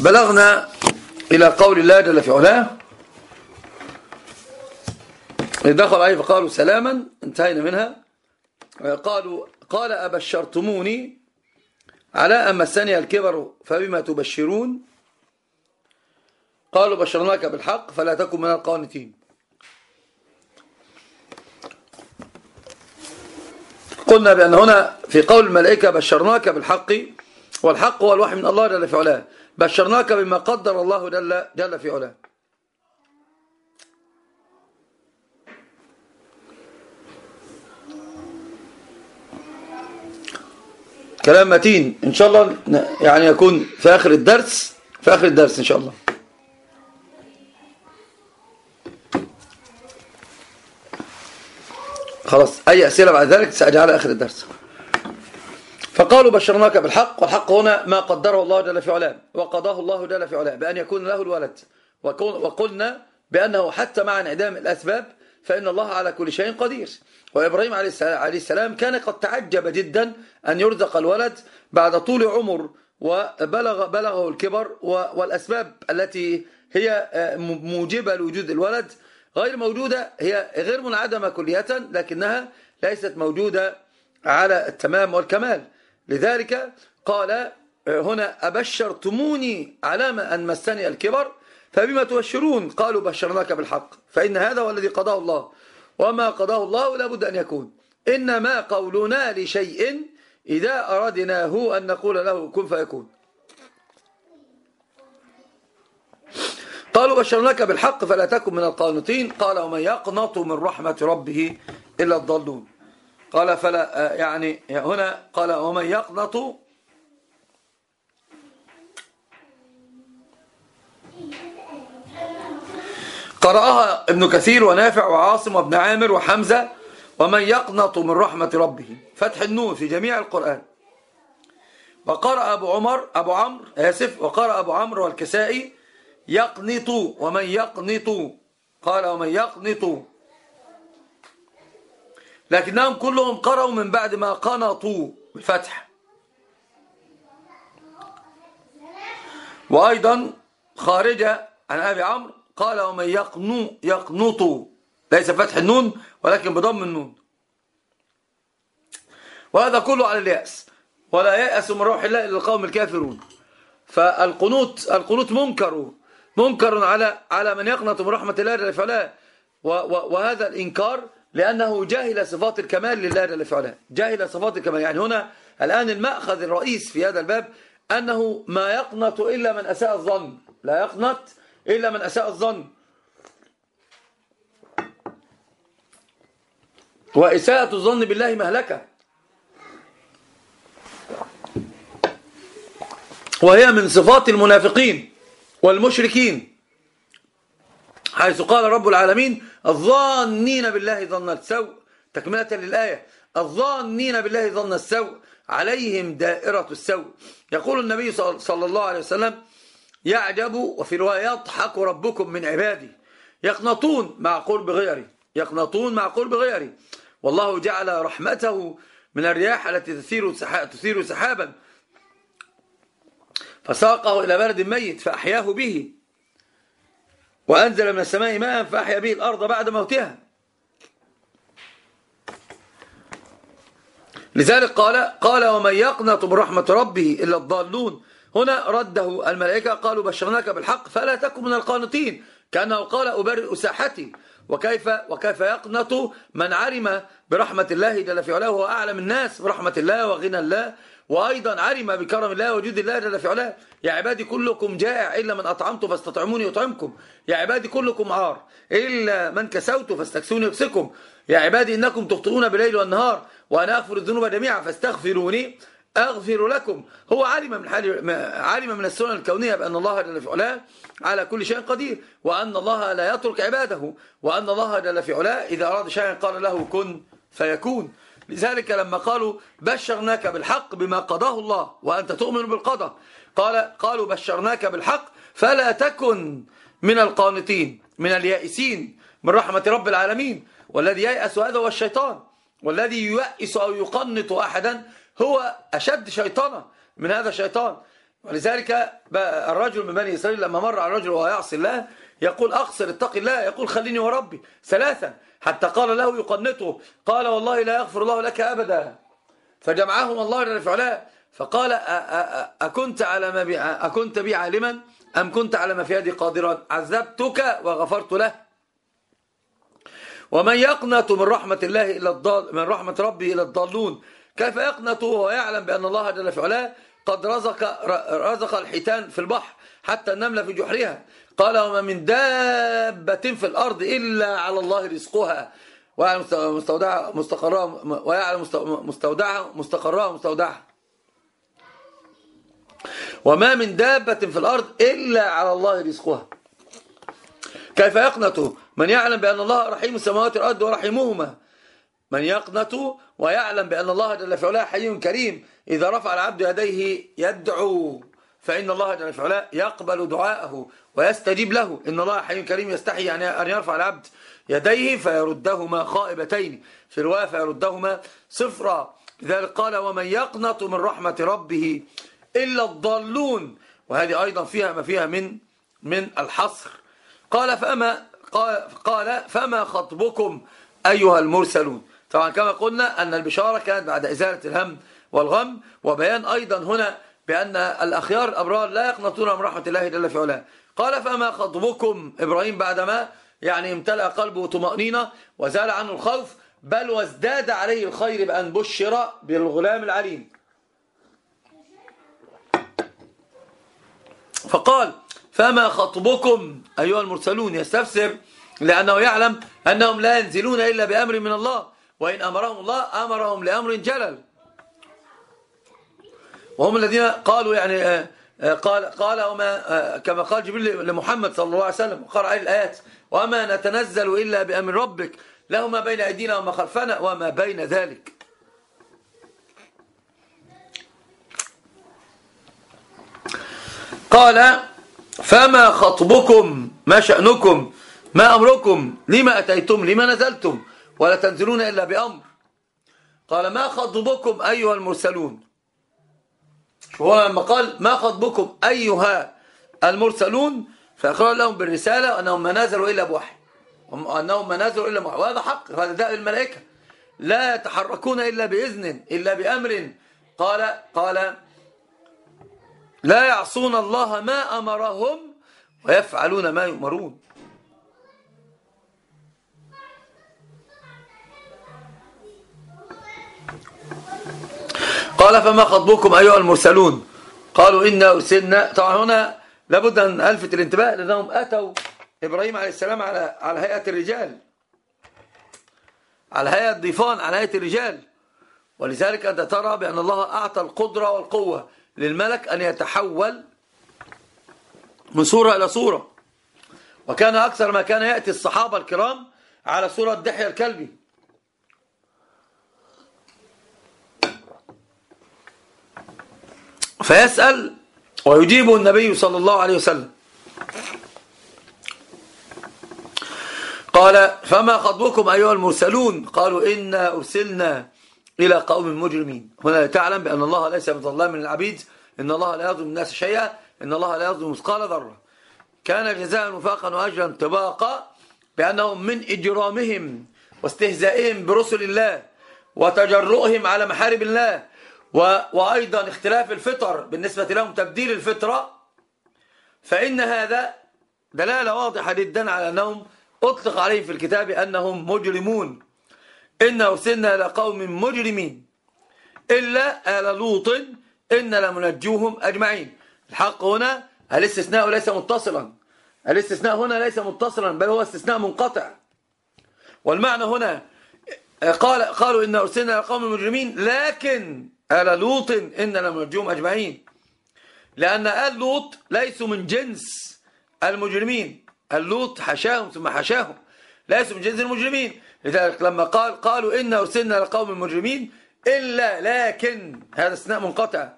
بلغنا إلى قول الله جل في علاه. دخل عليه فقالوا سلاما انتهينا منها. قالوا قال أبشرتموني على أن مسني الكبر فبما تبشرون؟ قالوا بشرناك بالحق فلا تكن من القانتين. قلنا بأن هنا في قول الملائكة بشرناك بالحق والحق هو الوحي من الله جل في علاه. بشرناك بما قدر الله جل, جل في علاه. كلام متين. إن شاء الله يعني يكون في آخر الدرس في آخر الدرس إن شاء الله. خلاص أي أسئلة بعد ذلك سأجعلها آخر الدرس. فقالوا بشرناك بالحق والحق هنا ما قدره الله جل في علاه وقضاه الله جل في علاه بأن يكون له الولد. وقلنا بأنه حتى مع انعدام الأسباب فإن الله على كل شيء قدير. وإبراهيم عليه السلام كان قد تعجب جدا أن يرزق الولد بعد طول عمر وبلغ بلغه الكبر والأسباب التي هي موجبة لوجود الولد غير موجودة هي غير منعدمة كلية لكنها ليست موجودة على التمام والكمال. لذلك قال هنا أبشرتموني على أن مسني الكبر فبما تبشرون؟ قالوا بشرناك بالحق فإن هذا هو الذي قضاه الله وما قضاه الله لابد أن يكون. إنما قولنا لشيء إذا أردناه أن نقول له كن فيكون. قالوا بشرناك بالحق فلا تكن من القانطين. قال ومن يقنط من رحمة ربه إلا الضالون. قال فلا يعني هنا قال ومن يقنط قرأها ابن كثير ونافع وعاصم وابن عامر وحمزة ومن يقنط من رحمة ربه. فتح النون في جميع القرآن. وقرأ أبو عمر أبو عمرو آسف وقرأ أبو عمرو والكسائي يقنط ومن يقنط قال ومن يقنط. لكنهم كلهم قرأوا من بعد ما قنطوا بالفتح وأيضا خارجة عن أبي عمرو قال ومن يقنو يقنط ليس فتح النون ولكن بضم النون. وهذا كله على اليأس. ولا يأس من روح الله إلا القوم الكافرون. فالقنوت القنوت منكر منكر على على من يقنط من رحمة الله جل فعلا وهذا الإنكار لأنه جاهل صفات الكمال لله جل فعلا جاهل صفات الكمال. يعني هنا الآن المأخذ الرئيس في هذا الباب أنه ما يقنط إلا من أساء الظن. لا يقنط إلا من أساء الظن. وإساءة الظن بالله مهلكة وهي من صفات المنافقين والمشركين. حيث قال رب العالمين الظانين بالله ظن السوء تكملة للآية الظانين بالله ظن السوء عليهم دائرة السوء. يقول النبي صلى الله عليه وسلم يعجب وفي رواية يضحك ربكم من عبادي. يقنطون مع قرب غيري. يقنطون مع قرب غيري. والله جعل رحمته من الرياح التي تثير تثير سحابا. فساقه إلى بلد ميت فأحياه به. وأنزل من السماء ماء فأحيا به الأرض بعد موتها. لذلك قال قال ومن يقنط برحمة ربه إلا الضالون. هنا رده الملائكة قالوا بشرناك بالحق فلا تكن من القانطين. كأنه قال أبرئ ساحتي. وكيف وكيف يقنط من علم برحمة الله جل في علاه وهو أعلم الناس برحمة الله وغنى الله؟ وأيضا علم بكرم الله وجود الله جل في علاه. يا عبادي كلكم جائع إلا من أطعمت فاستطعموني يطعمكم. يا عبادي كلكم عار إلا من كسوت فاستكسوني يكسكم يا عبادي إنكم تخطئون بالليل والنهار وأنا أغفر الذنوب جميعا فاستغفروني أغفر لكم. هو علم من حال علم من السنن الكونية بأن الله جل في علاه على كل شيء قدير وأن الله لا يترك عباده وأن الله جل في علاه إذا أراد شيئا قال له كن فيكون. لذلك لما قالوا بشرناك بالحق بما قضاه الله وأنت تؤمن بالقضاء قال قالوا بشرناك بالحق فلا تكن من القانتين من اليائسين من رحمة رب العالمين. والذي ييأس هذا هو الشيطان. والذي ييأس أو يقنط أحدا هو أشد شيطانا من هذا الشيطان. ولذلك الرجل من بني إسرائيل لما مر على الرجل وهو يعصي الله يقول أقصر اتق الله يقول خليني وربي. ثلاثا حتى قال له يقنطه قال والله لا يغفر الله لك أبدا. فجمعهم الله جل في فقال أكنت على ما بي أكنت بي عالما أم كنت على ما في يدي قادرا؟ عذبتك وغفرت له. ومن يقنط من رحمة الله إلى الضال من رحمة ربه إلى الضالون. كيف يقنط وهو يعلم بأن الله جل في علاه قد رزق رزق الحيتان في البحر حتى النملة في جحرها. قال وما من دابة في الأرض إلا على الله رزقها. ويعلم مستودعها مستقرها ويعلم مستودعها مستقرها مستودعها وما من دابة في الأرض إلا على الله رزقها. كيف يقنط؟ من يعلم بأن الله رحيم السماوات والأرض ورحيمهما. من يقنط ويعلم بأن الله جل في علاه حي كريم. إذا رفع العبد يديه يدعو. فإن الله جل في علاه يقبل دعاءه ويستجيب له. إن الله حي كريم يستحي يعني أن يرفع العبد يديه فيردهما خائبتين. في رواية فيردهما صفرا. لذلك قال ومن يقنط من رحمة ربه إلا الضالون. وهذه أيضا فيها ما فيها من من الحصر. قال فما قال فما خطبكم أيها المرسلون؟ طبعا كما قلنا أن البشارة كانت بعد إزالة الهم والغم. وبيان أيضا هنا بأن الأخيار الأبرار لا يقنطون من رحمة الله جل في علاه. قال فما خطبكم إبراهيم بعدما يعني امتلأ قلبه طمأنينة وزال عنه الخوف بل وازداد عليه الخير بأن بشر بالغلام العليم. فقال فما خطبكم أيها المرسلون؟ يستفسر لأنه يعلم أنهم لا ينزلون إلا بأمر من الله وإن أمرهم الله أمرهم لأمر جلل. وهم الذين قالوا يعني آه، آه، قال قال وما آه، كما قال جبريل لمحمد صلى الله عليه وسلم قرأ الآيات وما نتنزل إلا بأمر ربك له ما بين أيدينا وما خلفنا وما بين ذلك. قال فما خطبكم؟ ما شأنكم؟ ما أمركم؟ لما أتيتم؟ لما نزلتم؟ ولا تنزلون إلا بأمر. قال ما خطبكم أيها المرسلون؟ هو لما قال ما خطبكم أيها المرسلون؟ فأقرأ لهم بالرسالة أنهم ما نزلوا إلا بوحي. أنهم ما نزلوا إلا بوحي. وهذا حق. هذا داء الملائكة لا يتحركون إلا بإذن إلا بأمر. قال قال لا يعصون الله ما أمرهم ويفعلون ما يؤمرون. قال فما خطبكم أيها المرسلون؟ قالوا إنا أرسلنا. طبعا هنا لابد أن ألفت الانتباه لأنهم أتوا إبراهيم عليه السلام على على هيئة الرجال. على هيئة ضيفان على هيئة الرجال. ولذلك أنت ترى بأن الله أعطى القدرة والقوة للملك أن يتحول من صورة إلى صورة وكان أكثر ما كان يأتي الصحابة الكرام على صورة دحية الكلبي. فيسأل ويجيب النبي صلى الله عليه وسلم. قال فما خطبكم أيها المرسلون؟ قالوا إنا أرسلنا إلى قوم مجرمين. هنا تعلم بأن الله ليس بظلام من العبيد إن الله لا يظلم الناس شيئا إن الله لا يظلم مثقال ذرة. كان جزاء وفاقا وأجرا طباقا بأنهم من إجرامهم واستهزائهم برسل الله وتجرؤهم على محارب الله. وأيضا اختلاف الفطر بالنسبة لهم تبديل الفطرة فإن هذا دلالة واضحة جدا على أنهم أطلق عليهم في الكتاب أنهم مجرمون. إن أرسلنا لقوم مجرمين. إلا آل لوط إن لمنجوهم أجمعين. الحق هنا الاستثناء ليس متصلا. الاستثناء هنا ليس متصلا بل هو استثناء منقطع. والمعنى هنا قال قالوا إن أرسلنا لقوم مجرمين لكن آل لوط إن لمنجوهم أجمعين. لأن آل لوط ليسوا من جنس المجرمين. اللوط حشاهم ثم حشاهم. ليسوا من جنس المجرمين. لذلك لما قال قالوا إن أرسلنا لقوم مجرمين إلا لكن هذا استثناء منقطع.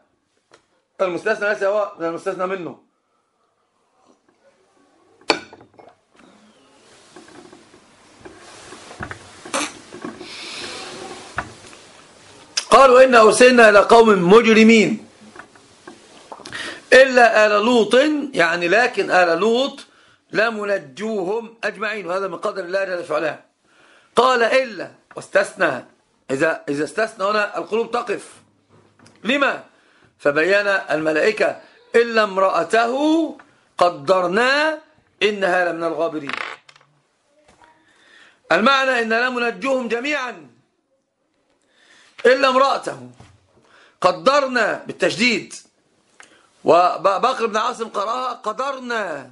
المستثنى ليس هو المستثنى منه. قالوا إن أرسلنا إلى قوم مجرمين إلا آل لوط يعني لكن آل لوط لم نجوهم أجمعين وهذا من قدر الله جل في قال إلا واستثنى. إذا, إذا استثنى هنا القلوب تقف. لما؟ فبين الملائكة إلا امرأته قدرنا إنها لمن الغابرين. المعنى إن لم ننجوهم جميعا. إلا امرأته. قدرنا بالتشديد وبكر بن عاصم قرأها قدرنا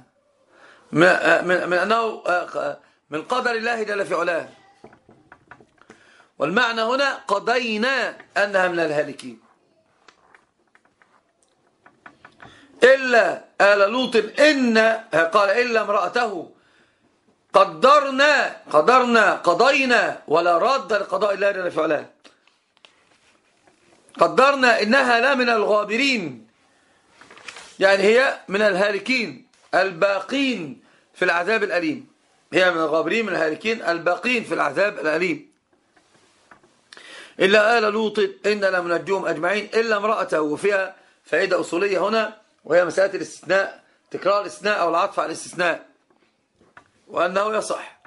من أنه من قدر الله جل في علاه. والمعنى هنا قضينا أنها من الهالكين. إلا آل لوط إن قال إلا امرأته. قدرنا قدرنا قضينا ولا رد لقضاء الله جل في علاه. قدرنا إنها لا من الغابرين. يعني هي من الهالكين الباقين في العذاب الأليم. هي من الغابرين من الهالكين الباقين في العذاب الأليم. إلا آل لوط إن لم نجوم أجمعين إلا امرأته وفيها فائدة أصولية هنا وهي مسألة الاستثناء تكرار الاستثناء أو العطف على الاستثناء. وأنه يصح.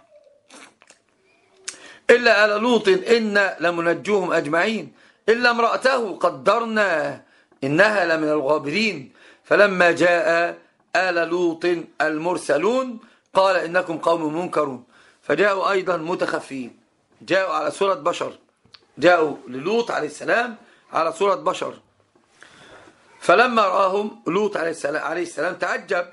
إلا آل لوط إن لمنجوهم أجمعين. إلا امرأته قدرنا إنها لمن الغابرين. فلما جاء آل لوط المرسلون قال إنكم قوم منكرون. فجاءوا أيضا متخفين. جاءوا على صورة بشر. جاءوا للوط عليه السلام على صورة بشر. فلما رآهم لوط عليه السلام, عليه السلام تعجب.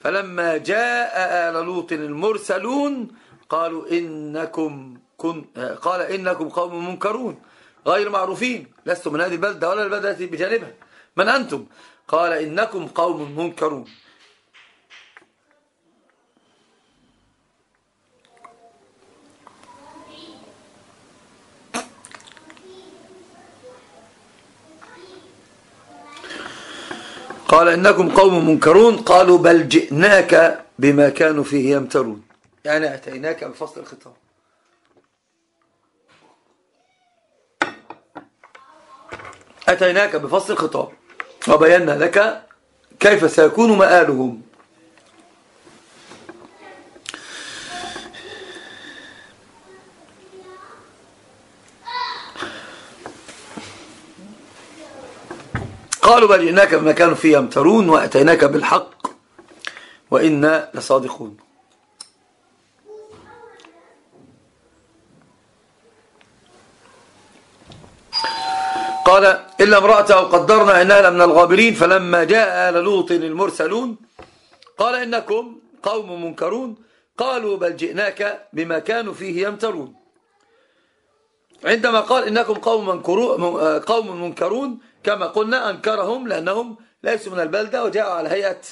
فلما جاء آل لوط المرسلون قالوا إنكم كن قال إنكم قوم منكرون. غير معروفين لستم من هذه البلدة ولا البلدة التي بجانبها. من أنتم؟ قال إنكم قوم منكرون. قال إنكم قوم منكرون. قالوا بل جئناك بما كانوا فيه يمترون. يعني أتيناك بفصل الخطاب. أتيناك بفصل الخطاب. وبينا لك كيف سيكون مآلهم. قالوا بل جئناك بما كانوا فيه يمترون وأتيناك بالحق وإنا لصادقون. قال إلا امرأته قدرنا إنها من الغابرين فلما جاء آل لوط المرسلون قال إنكم قوم منكرون قالوا بل جئناك بما كانوا فيه يمترون. عندما قال إنكم قوم, قوم منكرون كما قلنا أنكرهم لأنهم ليسوا من البلدة وجاءوا على هيئة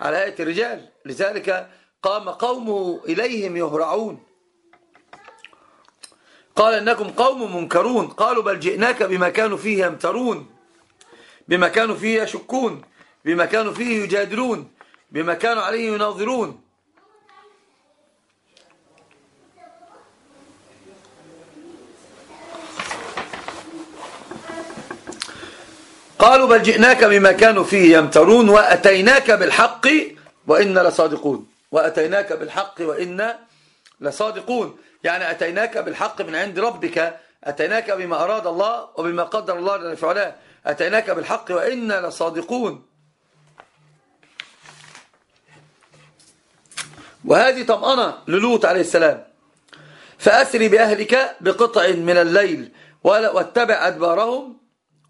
على هيئة الرجال. لذلك قام قومه إليهم يهرعون. قال إنكم قوم منكرون. قالوا بل جئناك بما كانوا فيه يمترون بما كانوا فيه يشكون بما كانوا فيه يجادلون بما كانوا عليه يناظرون. قالوا بل جئناك بما كانوا فيه يمترون وأتيناك بالحق وإنا لصادقون. وأتيناك بالحق وإنا لصادقون. يعني أتيناك بالحق من عند ربك أتيناك بما أراد الله وبما قدر الله جل فعلا أتيناك بالحق وإنا لصادقون. وهذه طمأنة للوط عليه السلام. فأسري بأهلك بقطع من الليل واتبع أدبارهم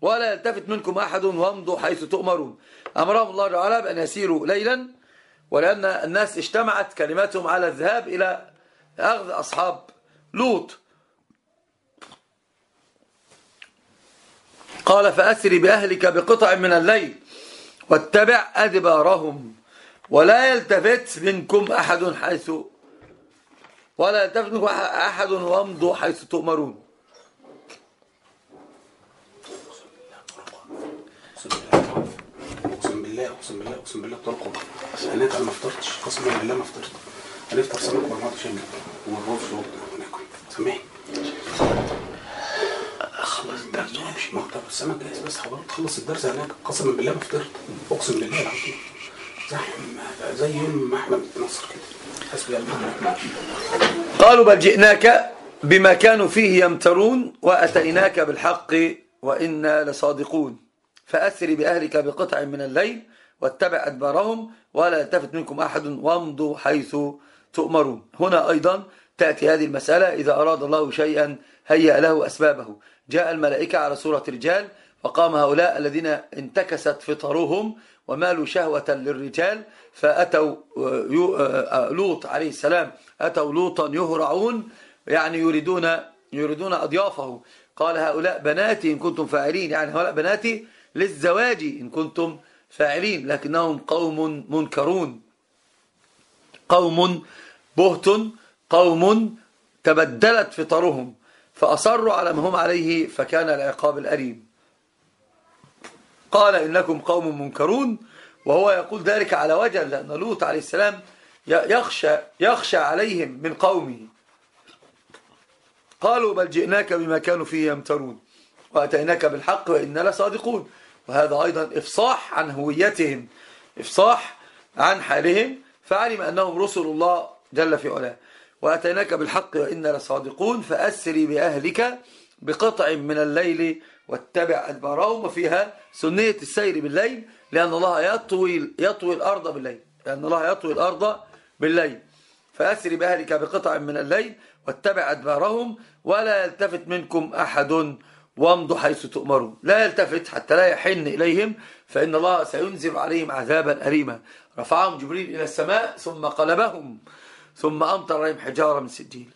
ولا يلتفت منكم أحد وامضوا حيث تؤمرون. أمرهم الله تعالى بأن يسيروا ليلا ولأن الناس اجتمعت كلماتهم على الذهاب إلى أخذ أصحاب لوط. قال فأسري بأهلك بقطع من الليل واتبع أدبارهم ولا يلتفت منكم أحد حيث ولا يلتفت منكم أحد وامضوا حيث تؤمرون. أقسم بالله أقسم بالله أقسم بالله طلقوا أنا ما فطرتش. قسما بالله ما فطرت هنفطر سمك مع بعض شنجل والرز وناكل سامحني خلاص ده ماشي ما طب السنة الجايه بس حضرتك تخلص الدرس هناك قسما بالله ما فطرت. أقسم بالله العظيم. زي يوم ما إحنا بنتنصر كده. قالوا بل جئناك بما كانوا فيه يمترون وأتيناك بالحق وإنا لصادقون. فأسر بأهلك بقطع من الليل واتبع أدبارهم ولا يلتفت منكم أحد وامضوا حيث تؤمرون. هنا أيضا تأتي هذه المسألة إذا أراد الله شيئا هيأ له أسبابه. جاء الملائكة على صورة رجال فقام هؤلاء الذين انتكست فطرهم ومالوا شهوة للرجال فأتوا آه، آه، آه، لوط عليه السلام أتوا لوطا يهرعون يعني يريدون يريدون أضيافه. قال هؤلاء بناتي إن كنتم فاعلين يعني هؤلاء بناتي للزواج إن كنتم فاعلين لكنهم قوم منكرون. قوم بهت قوم تبدلت فطرهم فأصروا على ما هم عليه فكان العقاب الأليم. قال إنكم قوم منكرون وهو يقول ذلك على وجه لأن لوط عليه السلام يخشى, يخشى عليهم من قومه. قالوا بل جئناك بما كانوا فيه يمترون وأتيناك بالحق وإنا لصادقون. وهذا أيضا إفصاح عن هويتهم إفصاح عن حالهم فعلم أنهم رسل الله جل في علاه. وأتيناك بالحق وإنا لصادقون فأسري بأهلك بقطع من الليل واتبع أدبارهم وفيها سنية السير بالليل لأن الله يطوي, يطوي الأرض بالليل. لأن الله يطوي الأرض بالليل. فأسري بأهلك بقطع من الليل واتبع أدبارهم ولا يلتفت منكم أحد وامضوا حيث تؤمرون. لا يلتفت حتى لا يحن إليهم فإن الله سينزل عليهم عذابا أليما. رفعهم جبريل إلى السماء ثم قلبهم. ثم أمطر عليهم حجارة من سجيل.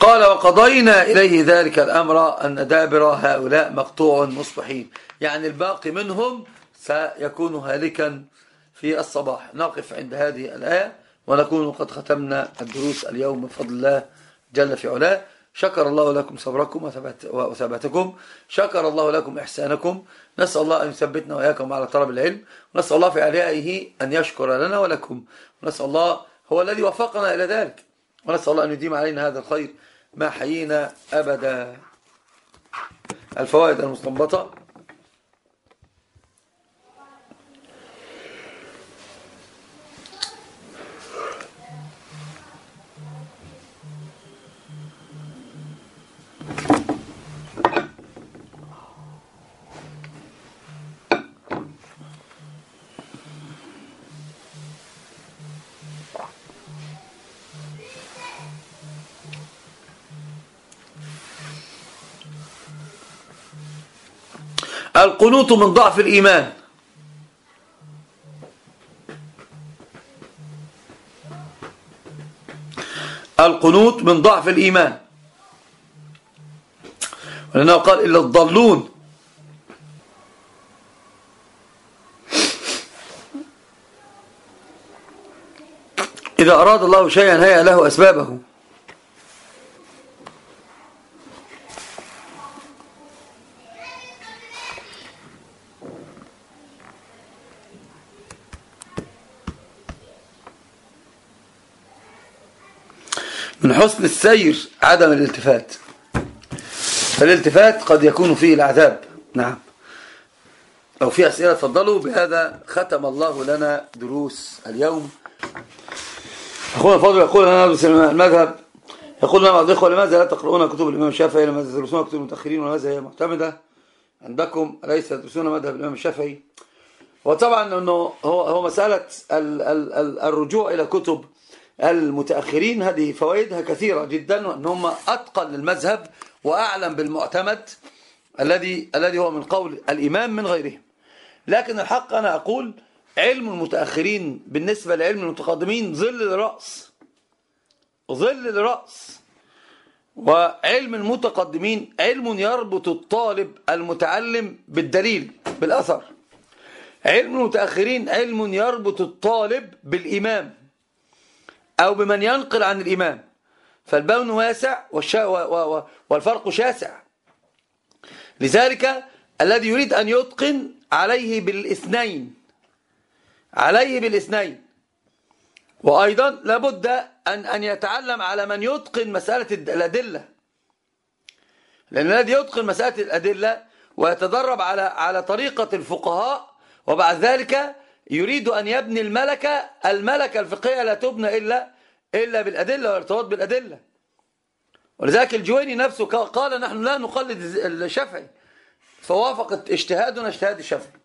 قال وقضينا إليه ذلك الأمر أن دابر هؤلاء مقطوع مصبحين. يعني الباقي منهم سيكون هالكا في الصباح. نقف عند هذه الآية ونكون قد ختمنا الدروس اليوم بفضل الله جل في علاه. شكر الله لكم صبركم وثبات وثباتكم. شكر الله لكم إحسانكم. نسأل الله أن يثبتنا وإياكم على طلب العلم. ونسأل الله في عليائه أن يشكر لنا ولكم. ونسأل الله هو الذي وفقنا إلى ذلك. ونسأل الله أن يديم علينا هذا الخير ما حيينا أبدا. الفوائد المستنبطة. القنوط من ضعف الإيمان. القنوط من ضعف الإيمان. ولأنه قال إلا الضالون. إذا أراد الله شيئا هيأ له أسبابه. من حسن السير عدم الالتفات. فالالتفات قد يكون فيه العذاب. نعم. لو في أسئلة تفضلوا بهذا ختم الله لنا دروس اليوم. أخونا الفاضل يقول أنا أدرس المذهب. يقول لنا بعض الإخوة لماذا لا تقرؤون كتب الإمام الشافعي؟ لماذا تدرسون كتب المتأخرين؟ ولماذا هي معتمدة؟ عندكم أليس تدرسون مذهب الإمام الشافعي. وطبعا أنه هو هو مسألة ال ال ال الرجوع إلى كتب المتأخرين هذه فوائدها كثيرة جدا وأن هم أتقن للمذهب وأعلم بالمعتمد الذي الذي هو من قول الإمام من غيرهم. لكن الحق أنا أقول علم المتأخرين بالنسبة لعلم المتقدمين ظل الرأس ظل الرأس. وعلم المتقدمين علم يربط الطالب المتعلم بالدليل بالأثر. علم المتأخرين علم يربط الطالب بالإمام. أو بمن ينقل عن الإمام. فالبون واسع والفرق شاسع. لذلك الذي يريد أن يتقن عليه بالإثنين. عليه بالإثنين. وأيضا لابد أن أن يتعلم على من يتقن مسألة الأدلة. لأن الذي يتقن مسألة الأدلة ويتدرب على على طريقة الفقهاء وبعد ذلك يريد أن يبني الملكة الملكة الفقهية لا تبنى إلا إلا بالأدلة والارتباط بالأدلة. ولذلك الجويني نفسه قال نحن لا نقلد الشافعي. فوافقت اجتهادنا اجتهاد الشافعي.